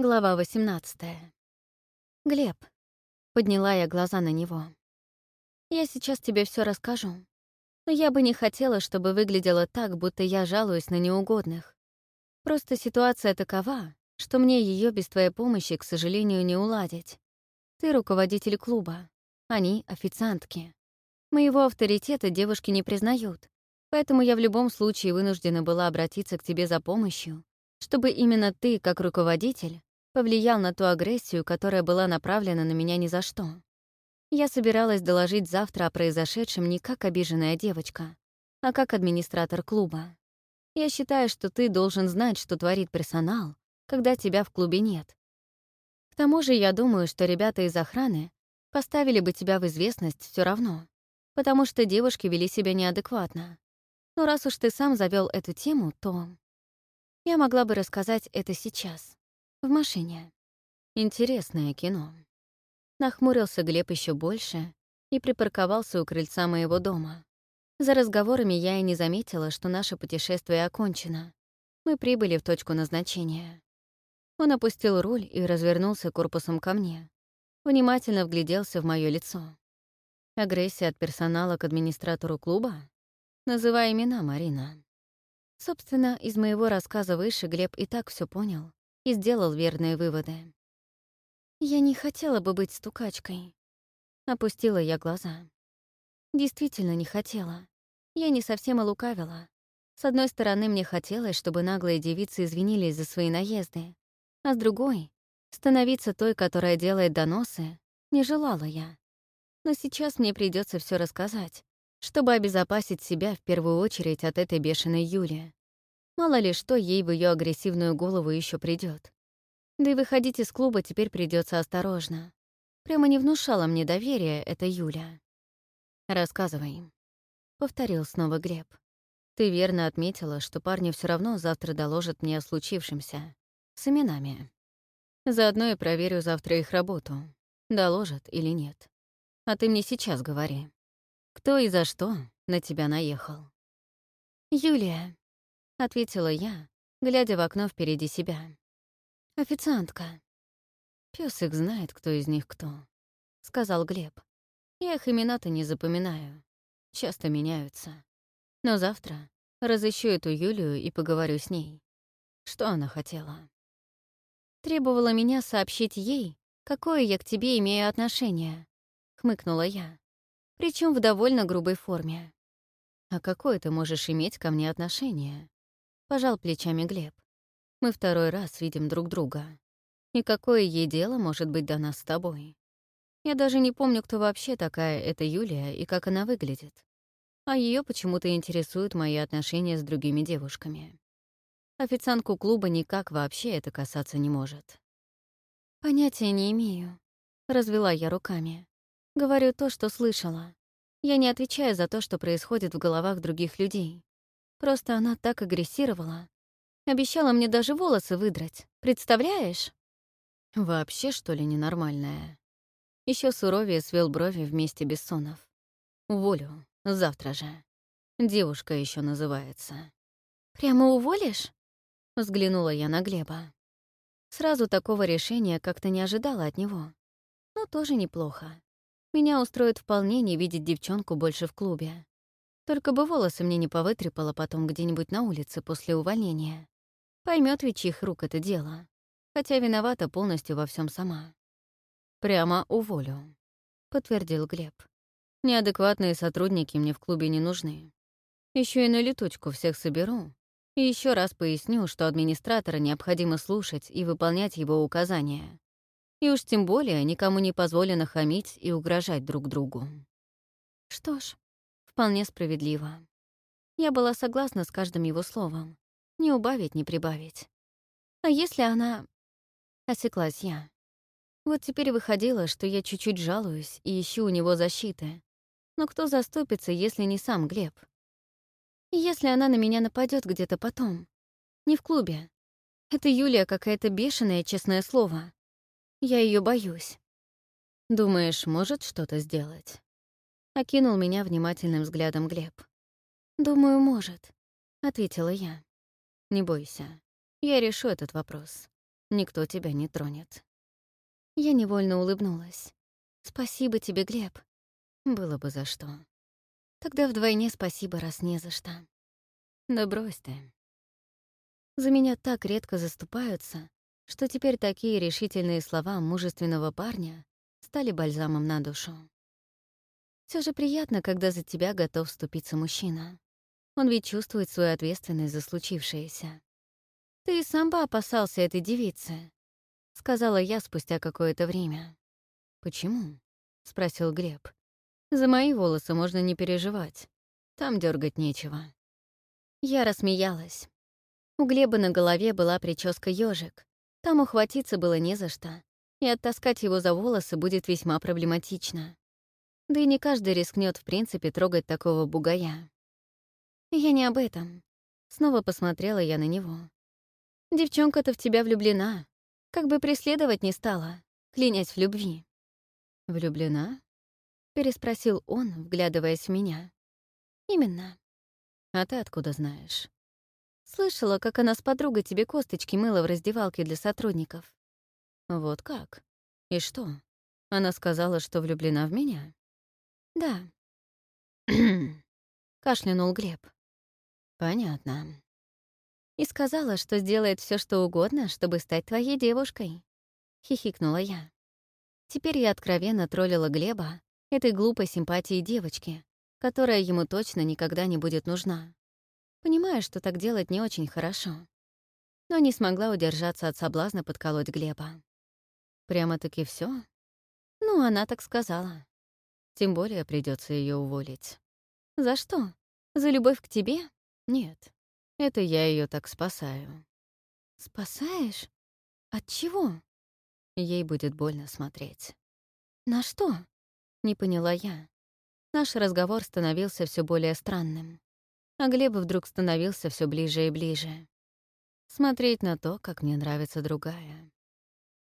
Глава 18. Глеб. Подняла я глаза на него. Я сейчас тебе все расскажу. Но я бы не хотела, чтобы выглядело так, будто я жалуюсь на неугодных. Просто ситуация такова, что мне ее без твоей помощи, к сожалению, не уладить. Ты руководитель клуба, они — официантки. Моего авторитета девушки не признают, поэтому я в любом случае вынуждена была обратиться к тебе за помощью, чтобы именно ты, как руководитель, повлиял на ту агрессию, которая была направлена на меня ни за что. Я собиралась доложить завтра о произошедшем не как обиженная девочка, а как администратор клуба. Я считаю, что ты должен знать, что творит персонал, когда тебя в клубе нет. К тому же я думаю, что ребята из охраны поставили бы тебя в известность все равно, потому что девушки вели себя неадекватно. Но раз уж ты сам завел эту тему, то... Я могла бы рассказать это сейчас. В машине. Интересное кино. Нахмурился Глеб еще больше и припарковался у крыльца моего дома. За разговорами я и не заметила, что наше путешествие окончено. Мы прибыли в точку назначения. Он опустил руль и развернулся корпусом ко мне. Внимательно вгляделся в мое лицо. Агрессия от персонала к администратору клуба? Называй имена, Марина. Собственно, из моего рассказа выше Глеб и так все понял и сделал верные выводы. Я не хотела бы быть стукачкой. Опустила я глаза. Действительно не хотела. Я не совсем и лукавила. С одной стороны, мне хотелось, чтобы наглые девицы извинились за свои наезды, а с другой — становиться той, которая делает доносы, не желала я. Но сейчас мне придется все рассказать, чтобы обезопасить себя в первую очередь от этой бешеной Юли. Мало ли что ей в ее агрессивную голову еще придет. Да и выходить из клуба теперь придется осторожно. Прямо не внушала мне доверия эта Юля. «Рассказывай», — повторил снова Глеб. «Ты верно отметила, что парни все равно завтра доложат мне о случившемся. С именами. Заодно и проверю завтра их работу. Доложат или нет. А ты мне сейчас говори. Кто и за что на тебя наехал?» «Юлия», — ответила я, глядя в окно впереди себя. «Официантка». Пёс их знает, кто из них кто», — сказал Глеб. «Я их имена-то не запоминаю. Часто меняются. Но завтра разыщу эту Юлию и поговорю с ней. Что она хотела?» «Требовала меня сообщить ей, какое я к тебе имею отношение», — хмыкнула я. Причем в довольно грубой форме. «А какое ты можешь иметь ко мне отношение?» Пожал плечами Глеб. Мы второй раз видим друг друга. И какое ей дело может быть до нас с тобой? Я даже не помню, кто вообще такая эта Юлия и как она выглядит. А ее почему-то интересуют мои отношения с другими девушками. Официантку клуба никак вообще это касаться не может. «Понятия не имею», — развела я руками. Говорю то, что слышала. Я не отвечаю за то, что происходит в головах других людей. Просто она так агрессировала. Обещала мне даже волосы выдрать. Представляешь? Вообще, что ли, ненормальная? Еще суровее свел брови вместе Бессонов. Уволю. Завтра же. Девушка еще называется. Прямо уволишь? Взглянула я на Глеба. Сразу такого решения как-то не ожидала от него. Но тоже неплохо. Меня устроит вполне не видеть девчонку больше в клубе. Только бы волосы мне не повытрепала потом где-нибудь на улице после увольнения. Поймет ведь чьих рук это дело. Хотя виновата полностью во всем сама. «Прямо уволю», — подтвердил Глеб. «Неадекватные сотрудники мне в клубе не нужны. Еще и на летучку всех соберу. И еще раз поясню, что администратора необходимо слушать и выполнять его указания. И уж тем более никому не позволено хамить и угрожать друг другу». Что ж, Вполне справедливо. Я была согласна с каждым его словом. Не убавить, не прибавить. А если она... Осеклась я. Вот теперь выходило, что я чуть-чуть жалуюсь и ищу у него защиты. Но кто заступится, если не сам Глеб? если она на меня нападет где-то потом? Не в клубе. Это Юлия какая-то бешеная, честное слово. Я ее боюсь. Думаешь, может что-то сделать? Окинул меня внимательным взглядом Глеб. «Думаю, может», — ответила я. «Не бойся. Я решу этот вопрос. никто тебя не тронет. Я невольно улыбнулась. «Спасибо тебе, Глеб». Было бы за что. Тогда вдвойне спасибо, раз не за что. Да брось ты. За меня так редко заступаются, что теперь такие решительные слова мужественного парня стали бальзамом на душу. Все же приятно, когда за тебя готов вступиться мужчина. Он ведь чувствует свою ответственность за случившееся. «Ты и сам бы опасался этой девицы», — сказала я спустя какое-то время. «Почему?» — спросил Глеб. За мои волосы можно не переживать. Там дергать нечего. Я рассмеялась. У Глеба на голове была прическа ежик. Там ухватиться было не за что, и оттаскать его за волосы будет весьма проблематично. Да и не каждый рискнет в принципе трогать такого бугая. Я не об этом. Снова посмотрела я на него. Девчонка-то в тебя влюблена. Как бы преследовать не стала, клянясь в любви. Влюблена? переспросил он, вглядываясь в меня. «Именно». «А ты откуда знаешь?» «Слышала, как она с подругой тебе косточки мыла в раздевалке для сотрудников». «Вот как? И что? Она сказала, что влюблена в меня?» «Да». кашлянул Глеб. «Понятно». «И сказала, что сделает все, что угодно, чтобы стать твоей девушкой», — хихикнула я. Теперь я откровенно троллила Глеба, этой глупой симпатии девочки, которая ему точно никогда не будет нужна. Понимаю, что так делать не очень хорошо. Но не смогла удержаться от соблазна подколоть Глеба. Прямо-таки все? Ну, она так сказала. Тем более придется ее уволить. За что? За любовь к тебе? Нет. Это я ее так спасаю. Спасаешь? От чего? Ей будет больно смотреть. На что? Не поняла я. Наш разговор становился все более странным. А Глеб вдруг становился все ближе и ближе. Смотреть на то, как мне нравится другая.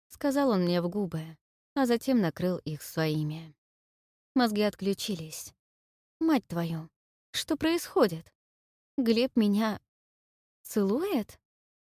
Сказал он мне в губы, а затем накрыл их своими. Мозги отключились. Мать твою, что происходит? Глеб меня целует?